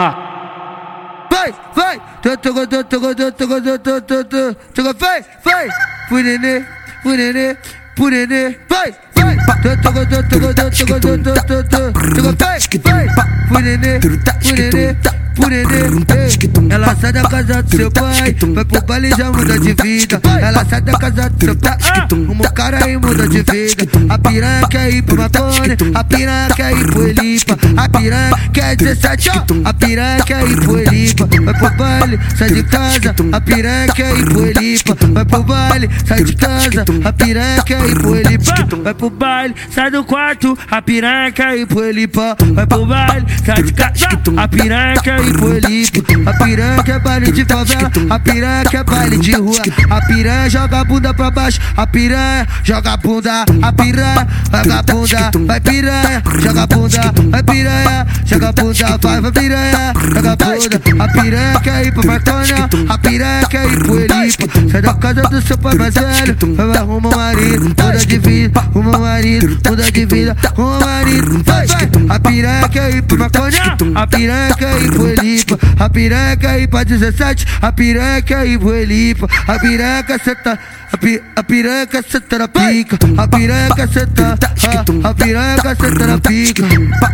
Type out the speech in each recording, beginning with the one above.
Ah. Vai, vai! Vai, vai! Purerê, purerê, purerê, vai! Vai! Ela sai da casa do seu pai, vai pro baile já muda de vida. Ela sai da casa do seu pai, arruma o cara aí muda de vida. A piranha quer ir pro matone, a piranha quer ir pro Elipa, a piranha quer 17, ó, a piranha pro Elipa, vai pro baile, sai de casa, a piranha pro Elipa, vai pro baile, sai de casa, a piranha pro Elipa, vai pro baile, sai do quarto, a piranha pro Elipa, vai pro baile, sai de casa, a piranha pro Elipa, a piranha quer baile de favela, a piranha quer baile de rua, a piranha joga a bunda pra baixo, a piranha joga a bunda, a piranha joga a bunda, vai piranha, joga a bunda, vai piranha, joga a bunda, vai, vai piranha, joga a bunda, a piranha ir pro Marcona, a piranha ir pro Elipa, sai da casa do seu pai mais velho, vai arruma um marido, muda de vida, arruma um marido, muda de vida, arruma um marido, vai, vai, a piranha ir pro Marcona, a piranha ir pro Elipa, a piranha ir pra 17, a piranha ir pro Elipa, a piranha quer sentar, a, pi, a piranha quer sentar na pica, a piranha sentar, a, a piranha quer sentar na pica.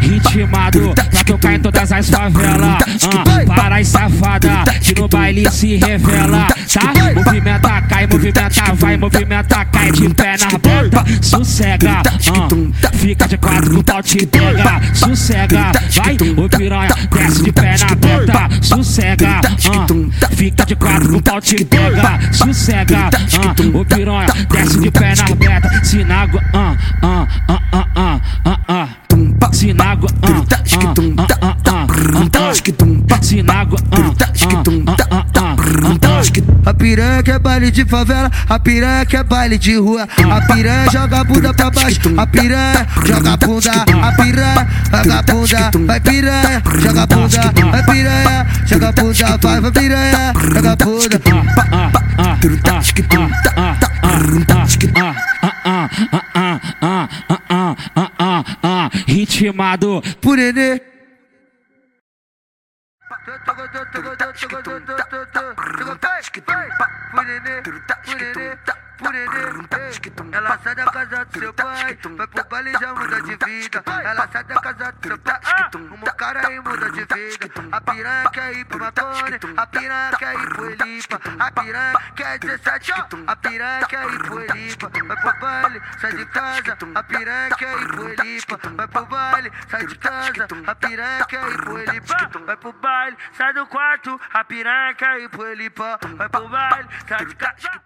Ritmado pra tocar em todas as favelas. Ah, para as safada que no baile se revela. Tá? Movimenta, cai, movimenta, vai, movimenta, cai de pé na bota. Sossega, ah, fica de quatro o pau te pega. Sossega, vai, o piranha desce de pé na bota. Sossega, ah, fica de quatro que o pau te pega. Sossega, ah, o piranha desce de pé na beta. Se na água, ah, ah, ah, ah, ah, ah, ah. Se na água, ah, ah, ah, ah, ah, ah, ah. Se na água, ah, ah, ah, ah, ah, ah. A piranha quer baile de favela, a piranha quer baile de rua. A piranha joga a bunda pra baixo, a piranha joga a bunda, a piranha joga a bunda, vai piranha, joga a bunda, vai piranha, joga a bunda, vai, vai piranha, joga a bunda. Ah, ah, ah, ela sai da casa do seu pai, vai pro baile já muda de vida. Ela sai da casa do seu pai, arruma o cara e muda de vida. A piranha quer ir pro Macone, a piranha quer ir pro Elipa. A piranha quer 17, a piranha quer ir pro Elipa. Vai pro baile, sai de casa, a piranha quer ir pro Elipa. Vai pro baile, sai de casa, a piranha quer ir pro Elipa. Pro baile, sai do quarto, a piranha ir pro Elipa. Vai pro baile, sai de casa.